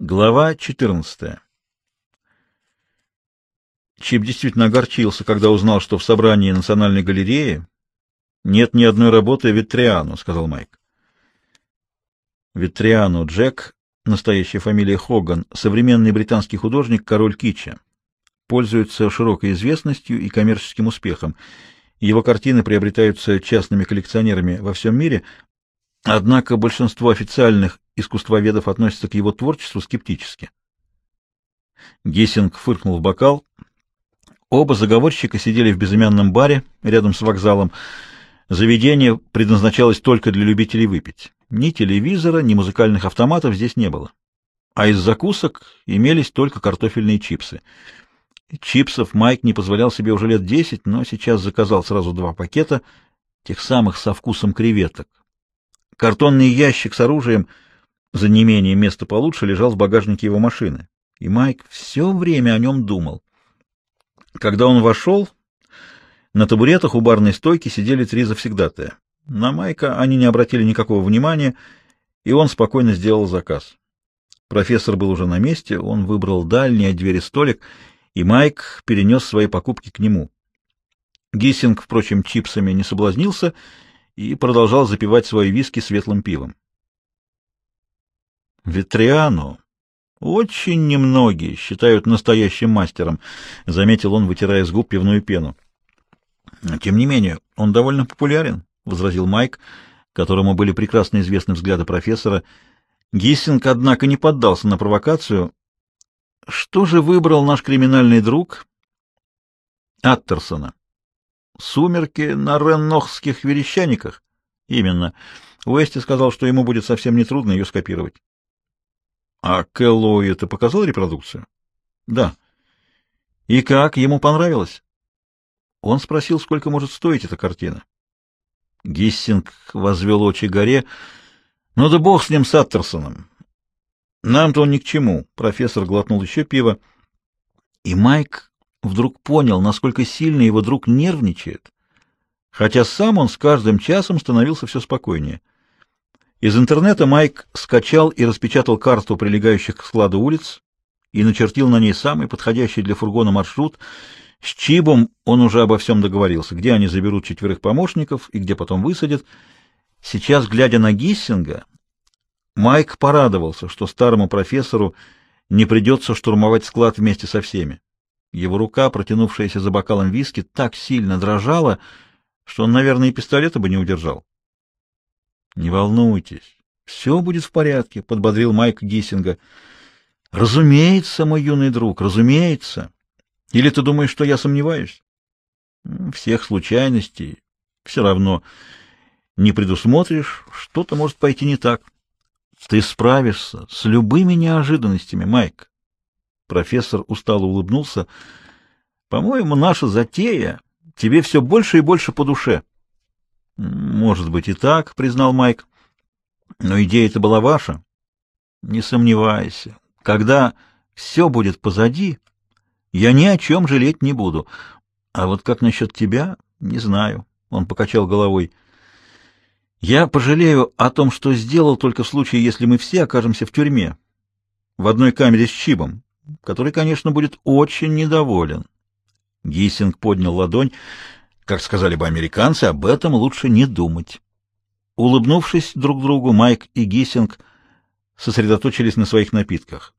Глава 14. Чип действительно огорчился, когда узнал, что в собрании Национальной галереи нет ни одной работы Витриано, сказал Майк. Витриано Джек, настоящая фамилия Хоган, современный британский художник, король китча. Пользуется широкой известностью и коммерческим успехом. Его картины приобретаются частными коллекционерами во всем мире, однако большинство официальных искусствоведов относятся к его творчеству скептически. Гессинг фыркнул в бокал. Оба заговорщика сидели в безымянном баре рядом с вокзалом. Заведение предназначалось только для любителей выпить. Ни телевизора, ни музыкальных автоматов здесь не было. А из закусок имелись только картофельные чипсы. Чипсов Майк не позволял себе уже лет десять, но сейчас заказал сразу два пакета, тех самых со вкусом креветок. Картонный ящик с оружием — за неимением места получше лежал в багажнике его машины, и Майк все время о нем думал. Когда он вошел, на табуретах у барной стойки сидели три завсегдатая. На Майка они не обратили никакого внимания, и он спокойно сделал заказ. Профессор был уже на месте, он выбрал дальний от двери столик, и Майк перенес свои покупки к нему. Гиссинг, впрочем, чипсами не соблазнился и продолжал запивать свои виски светлым пивом. Ветриану очень немногие считают настоящим мастером, заметил он, вытирая с губ пивную пену. Тем не менее, он довольно популярен, возразил Майк, которому были прекрасно известны взгляды профессора. Гиссинг, однако, не поддался на провокацию. Что же выбрал наш криминальный друг Аттерсона? Сумерки на реннохских верещаниках? Именно. Уэсти сказал, что ему будет совсем нетрудно ее скопировать. А Кэллоуи это показал репродукцию? Да. И как, ему понравилось? Он спросил, сколько может стоить эта картина. Гиссинг возвел очи горе. Ну да бог с ним, с Аттерсоном. Нам-то он ни к чему. Профессор глотнул еще пиво. И Майк вдруг понял, насколько сильно его друг нервничает, хотя сам он с каждым часом становился все спокойнее. Из интернета Майк скачал и распечатал карту прилегающих к складу улиц и начертил на ней самый подходящий для фургона маршрут. С Чибом он уже обо всем договорился, где они заберут четверых помощников и где потом высадят. Сейчас, глядя на Гиссинга, Майк порадовался, что старому профессору не придется штурмовать склад вместе со всеми. Его рука, протянувшаяся за бокалом виски, так сильно дрожала, что он, наверное, и пистолета бы не удержал. Не волнуйтесь, все будет в порядке, подбодрил Майк Гиссинга. Разумеется, мой юный друг, разумеется. Или ты думаешь, что я сомневаюсь? Всех случайностей все равно не предусмотришь, что-то может пойти не так. Ты справишься с любыми неожиданностями, Майк. Профессор устало улыбнулся. По-моему, наша затея тебе все больше и больше по душе. Может быть и так, признал Майк. Но идея-то была ваша. Не сомневайся. Когда все будет позади, я ни о чем жалеть не буду. А вот как насчет тебя, не знаю. Он покачал головой. Я пожалею о том, что сделал только в случае, если мы все окажемся в тюрьме, в одной камере с Чибом, который, конечно, будет очень недоволен. Гиссинг поднял ладонь. Как сказали бы американцы, об этом лучше не думать. Улыбнувшись друг другу, Майк и Гиссинг сосредоточились на своих напитках.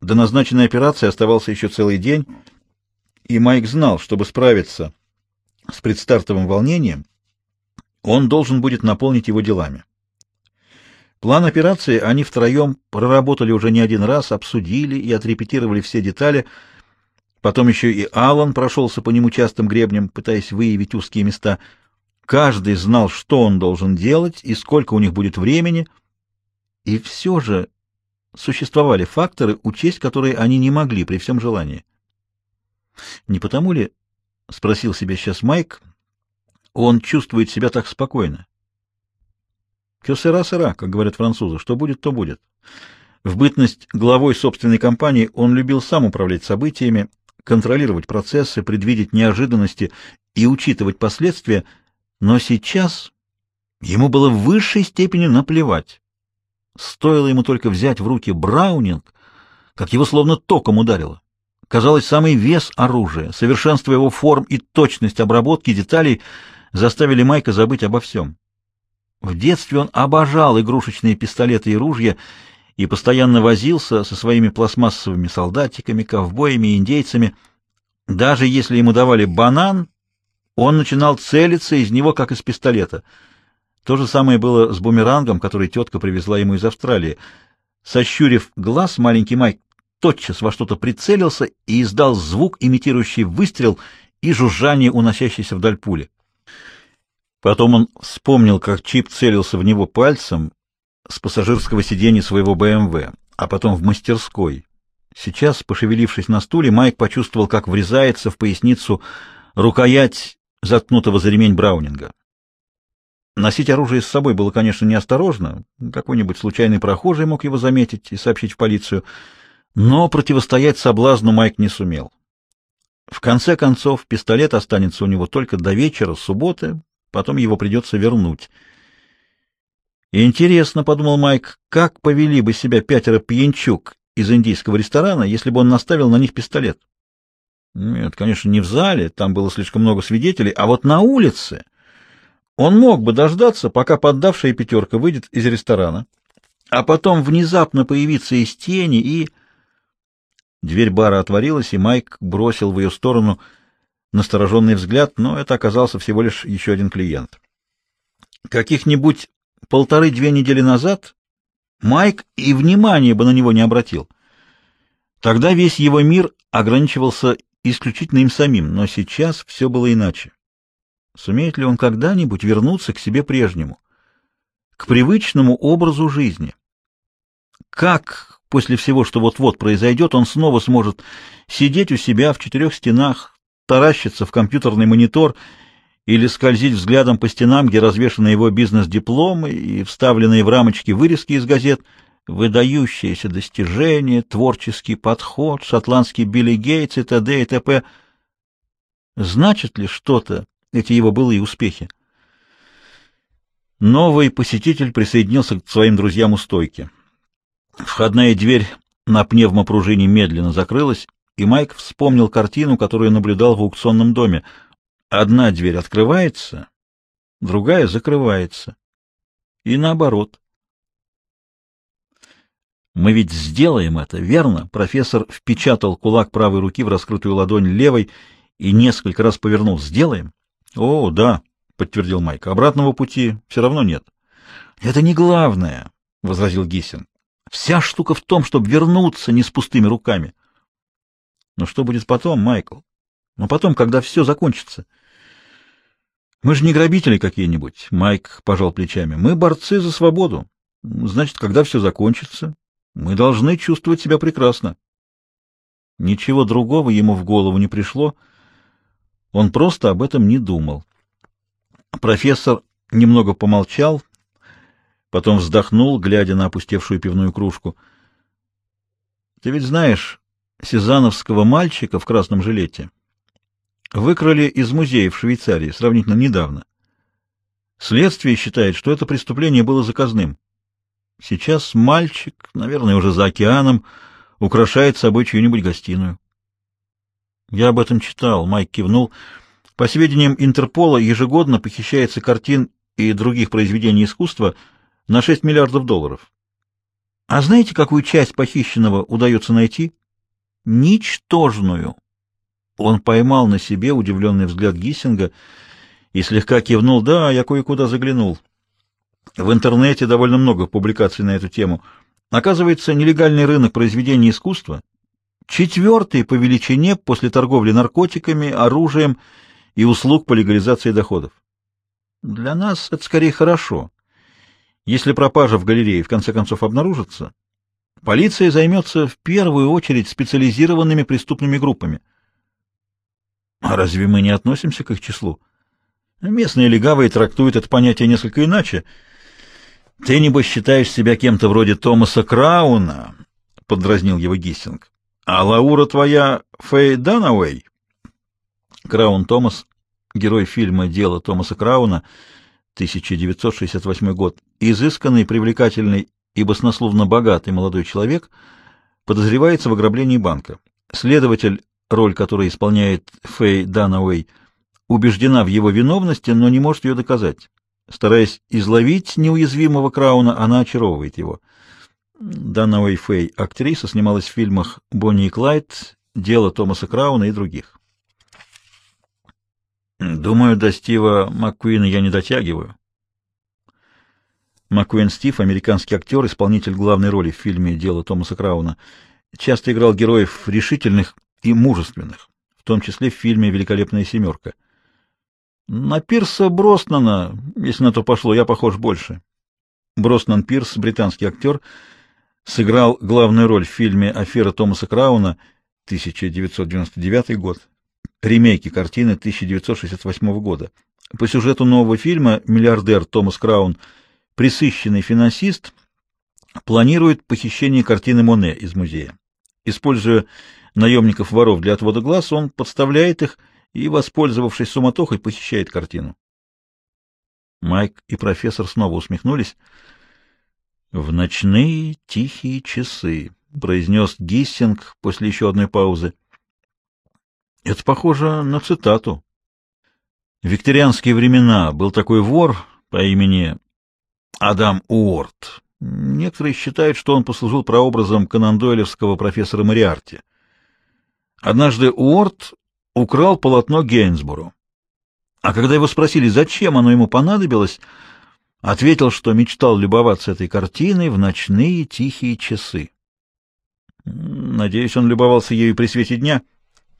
До назначенной операции оставался еще целый день, и Майк знал, чтобы справиться с предстартовым волнением, он должен будет наполнить его делами. План операции они втроем проработали уже не один раз, обсудили и отрепетировали все детали — Потом еще и Алан прошелся по нему частым гребнем, пытаясь выявить узкие места. Каждый знал, что он должен делать и сколько у них будет времени. И все же существовали факторы, учесть которые они не могли при всем желании. Не потому ли, — спросил себя сейчас Майк, — он чувствует себя так спокойно? «Кёсера-сера», как говорят французы, что будет, то будет. В бытность главой собственной компании он любил сам управлять событиями контролировать процессы, предвидеть неожиданности и учитывать последствия, но сейчас ему было в высшей степени наплевать. Стоило ему только взять в руки Браунинг, как его словно током ударило. Казалось, самый вес оружия, совершенство его форм и точность обработки деталей заставили Майка забыть обо всем. В детстве он обожал игрушечные пистолеты и ружья и постоянно возился со своими пластмассовыми солдатиками, ковбоями и индейцами. Даже если ему давали банан, он начинал целиться из него, как из пистолета. То же самое было с бумерангом, который тетка привезла ему из Австралии. Сощурив глаз, маленький Майк тотчас во что-то прицелился и издал звук, имитирующий выстрел и жужжание, уносящейся вдаль пули. Потом он вспомнил, как Чип целился в него пальцем с пассажирского сиденья своего БМВ, а потом в мастерской. Сейчас, пошевелившись на стуле, Майк почувствовал, как врезается в поясницу рукоять заткнутого за ремень Браунинга. Носить оружие с собой было, конечно, неосторожно. Какой-нибудь случайный прохожий мог его заметить и сообщить в полицию. Но противостоять соблазну Майк не сумел. В конце концов, пистолет останется у него только до вечера, субботы, потом его придется вернуть. Интересно, — подумал Майк, — как повели бы себя пятеро пьянчук из индийского ресторана, если бы он наставил на них пистолет? Нет, конечно, не в зале, там было слишком много свидетелей, а вот на улице он мог бы дождаться, пока поддавшая пятерка выйдет из ресторана, а потом внезапно появиться из тени и... Дверь бара отворилась, и Майк бросил в ее сторону настороженный взгляд, но это оказался всего лишь еще один клиент. Каких-нибудь полторы-две недели назад Майк и внимания бы на него не обратил. Тогда весь его мир ограничивался исключительно им самим, но сейчас все было иначе. Сумеет ли он когда-нибудь вернуться к себе прежнему, к привычному образу жизни? Как после всего, что вот-вот произойдет, он снова сможет сидеть у себя в четырех стенах, таращиться в компьютерный монитор или скользить взглядом по стенам, где развешаны его бизнес-дипломы и вставленные в рамочки вырезки из газет, выдающиеся достижения, творческий подход, шотландский Билли Гейтс и т.д. и т.п. Значит ли что-то эти его былые успехи? Новый посетитель присоединился к своим друзьям у стойки. Входная дверь на пневмопружине медленно закрылась, и Майк вспомнил картину, которую наблюдал в аукционном доме. Одна дверь открывается, другая закрывается. И наоборот. Мы ведь сделаем это, верно? Профессор впечатал кулак правой руки в раскрытую ладонь левой и несколько раз повернул. Сделаем? О, да, подтвердил Майк. Обратного пути все равно нет. Это не главное, возразил Гиссин. Вся штука в том, чтобы вернуться не с пустыми руками. Но что будет потом, Майкл? Но потом, когда все закончится. Мы же не грабители какие-нибудь, Майк пожал плечами. Мы борцы за свободу. Значит, когда все закончится, мы должны чувствовать себя прекрасно. Ничего другого ему в голову не пришло. Он просто об этом не думал. Профессор немного помолчал, потом вздохнул, глядя на опустевшую пивную кружку. Ты ведь знаешь Сезановского мальчика в красном жилете выкрали из музея в Швейцарии сравнительно недавно. Следствие считает, что это преступление было заказным. Сейчас мальчик, наверное, уже за океаном, украшает собой чью-нибудь гостиную. Я об этом читал, Майк кивнул. По сведениям Интерпола, ежегодно похищается картин и других произведений искусства на 6 миллиардов долларов. А знаете, какую часть похищенного удается найти? Ничтожную. Он поймал на себе удивленный взгляд Гиссинга и слегка кивнул. Да, я кое-куда заглянул. В интернете довольно много публикаций на эту тему. Оказывается, нелегальный рынок произведений искусства четвертый по величине после торговли наркотиками, оружием и услуг по легализации доходов. Для нас это скорее хорошо. Если пропажа в галерее в конце концов обнаружится, полиция займется в первую очередь специализированными преступными группами. А разве мы не относимся к их числу? Местные легавые трактуют это понятие несколько иначе. Ты, небось, считаешь себя кем-то вроде Томаса Крауна, — подразнил его Гиссинг. А Лаура твоя Фэй Данауэй? Краун Томас, герой фильма «Дело Томаса Крауна», 1968 год, изысканный, привлекательный и баснословно богатый молодой человек, подозревается в ограблении банка. Следователь, роль которой исполняет Фэй Данауэй, убеждена в его виновности, но не может ее доказать. Стараясь изловить неуязвимого Крауна, она очаровывает его. Данауэй Фэй, актриса, снималась в фильмах «Бонни и Клайд», «Дело Томаса Крауна» и других. Думаю, до Стива Маккуина я не дотягиваю. Маккуин Стив, американский актер, исполнитель главной роли в фильме «Дело Томаса Крауна», часто играл героев решительных и мужественных, в том числе в фильме «Великолепная семерка». На Пирса Броснана, если на то пошло, я похож больше. Броснан Пирс, британский актер, сыграл главную роль в фильме «Афера Томаса Крауна» 1999 год, ремейки картины 1968 года. По сюжету нового фильма миллиардер Томас Краун – Присыщенный финансист планирует похищение картины Моне из музея. Используя наемников-воров для отвода глаз, он подставляет их и, воспользовавшись суматохой, похищает картину. Майк и профессор снова усмехнулись. «В ночные тихие часы», — произнес Гиссинг после еще одной паузы. «Это похоже на цитату. В викторианские времена был такой вор по имени Адам Уорд. Некоторые считают, что он послужил прообразом канандойлевского профессора Мариарти. Однажды Уорд украл полотно Гейнсборо. А когда его спросили, зачем оно ему понадобилось, ответил, что мечтал любоваться этой картиной в ночные тихие часы. Надеюсь, он любовался ею при свете дня.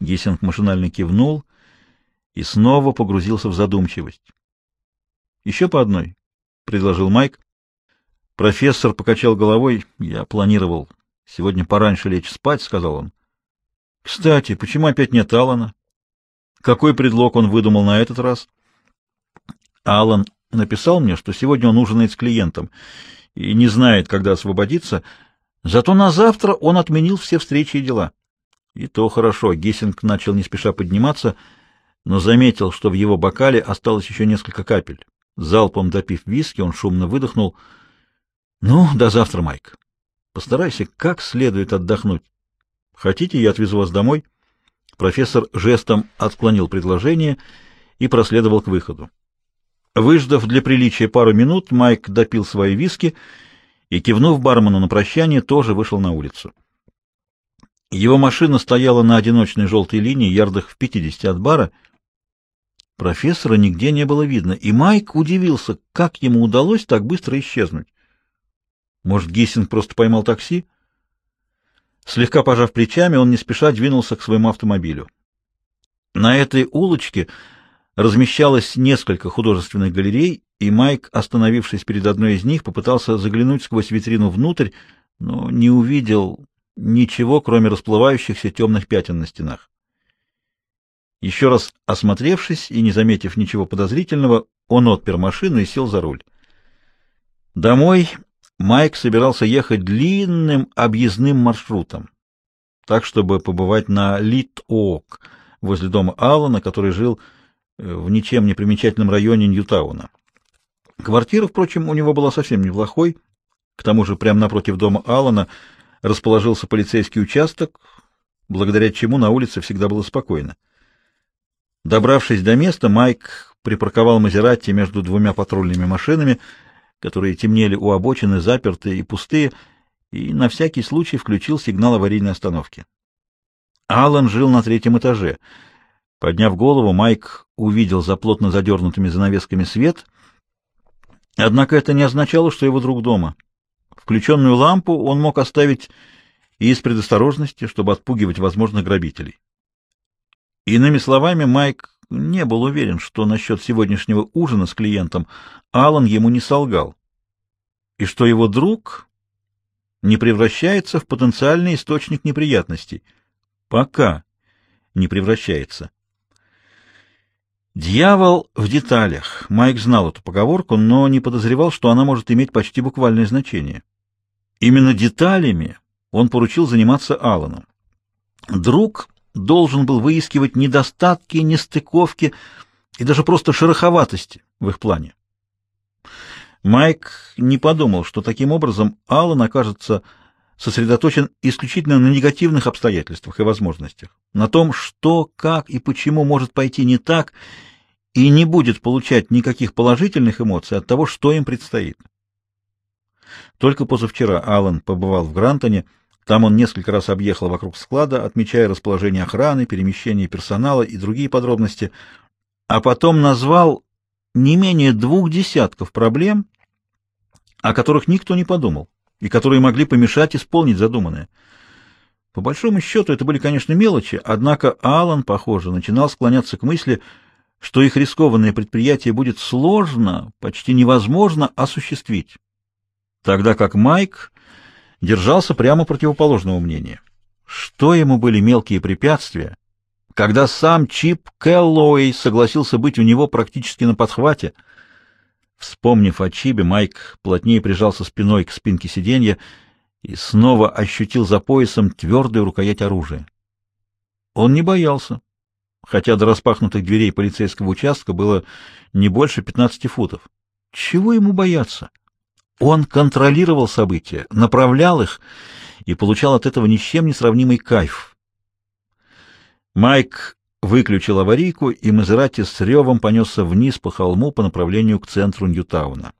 Гессинг машинально кивнул и снова погрузился в задумчивость. Еще по одной. — предложил Майк. Профессор покачал головой. «Я планировал сегодня пораньше лечь спать», — сказал он. «Кстати, почему опять нет Алана? Какой предлог он выдумал на этот раз?» Алан написал мне, что сегодня он ужинает с клиентом и не знает, когда освободиться. Зато на завтра он отменил все встречи и дела. И то хорошо. Гессинг начал не спеша подниматься, но заметил, что в его бокале осталось еще несколько капель. Залпом допив виски, он шумно выдохнул. — Ну, до завтра, Майк. Постарайся как следует отдохнуть. Хотите, я отвезу вас домой? Профессор жестом отклонил предложение и проследовал к выходу. Выждав для приличия пару минут, Майк допил свои виски и, кивнув бармену на прощание, тоже вышел на улицу. Его машина стояла на одиночной желтой линии, ярдах в пятидесяти от бара, Профессора нигде не было видно, и Майк удивился, как ему удалось так быстро исчезнуть. Может, Гиссинг просто поймал такси? Слегка пожав плечами, он не спеша двинулся к своему автомобилю. На этой улочке размещалось несколько художественных галерей, и Майк, остановившись перед одной из них, попытался заглянуть сквозь витрину внутрь, но не увидел ничего, кроме расплывающихся темных пятен на стенах. Еще раз осмотревшись и не заметив ничего подозрительного, он отпер машину и сел за руль. Домой Майк собирался ехать длинным объездным маршрутом, так, чтобы побывать на Лит-Ок, возле дома Аллана, который жил э, в ничем не примечательном районе Ньютауна. Квартира, впрочем, у него была совсем неплохой. К тому же прямо напротив дома Аллана расположился полицейский участок, благодаря чему на улице всегда было спокойно. Добравшись до места, Майк припарковал Мазератти между двумя патрульными машинами, которые темнели у обочины, запертые и пустые, и на всякий случай включил сигнал аварийной остановки. Алан жил на третьем этаже. Подняв голову, Майк увидел за плотно задернутыми занавесками свет, однако это не означало, что его друг дома. Включенную лампу он мог оставить и из предосторожности, чтобы отпугивать возможных грабителей. Иными словами, Майк не был уверен, что насчет сегодняшнего ужина с клиентом Алан ему не солгал, и что его друг не превращается в потенциальный источник неприятностей. Пока не превращается. Дьявол в деталях. Майк знал эту поговорку, но не подозревал, что она может иметь почти буквальное значение. Именно деталями он поручил заниматься Алану. Друг должен был выискивать недостатки, нестыковки и даже просто шероховатости в их плане. Майк не подумал, что таким образом Аллан окажется сосредоточен исключительно на негативных обстоятельствах и возможностях, на том, что, как и почему может пойти не так, и не будет получать никаких положительных эмоций от того, что им предстоит. Только позавчера Аллан побывал в Грантоне, там он несколько раз объехал вокруг склада, отмечая расположение охраны, перемещение персонала и другие подробности, а потом назвал не менее двух десятков проблем, о которых никто не подумал и которые могли помешать исполнить задуманное. По большому счету это были, конечно, мелочи, однако Алан, похоже, начинал склоняться к мысли, что их рискованное предприятие будет сложно, почти невозможно осуществить, тогда как Майк держался прямо противоположного мнения. Что ему были мелкие препятствия, когда сам Чип Кэллоуэй согласился быть у него практически на подхвате — Вспомнив о Чибе, Майк плотнее прижался спиной к спинке сиденья и снова ощутил за поясом твердую рукоять оружия. Он не боялся, хотя до распахнутых дверей полицейского участка было не больше 15 футов. Чего ему бояться? Он контролировал события, направлял их и получал от этого ни с чем не сравнимый кайф. Майк выключил аварийку, и Мазерати с ревом понесся вниз по холму по направлению к центру Ньютауна.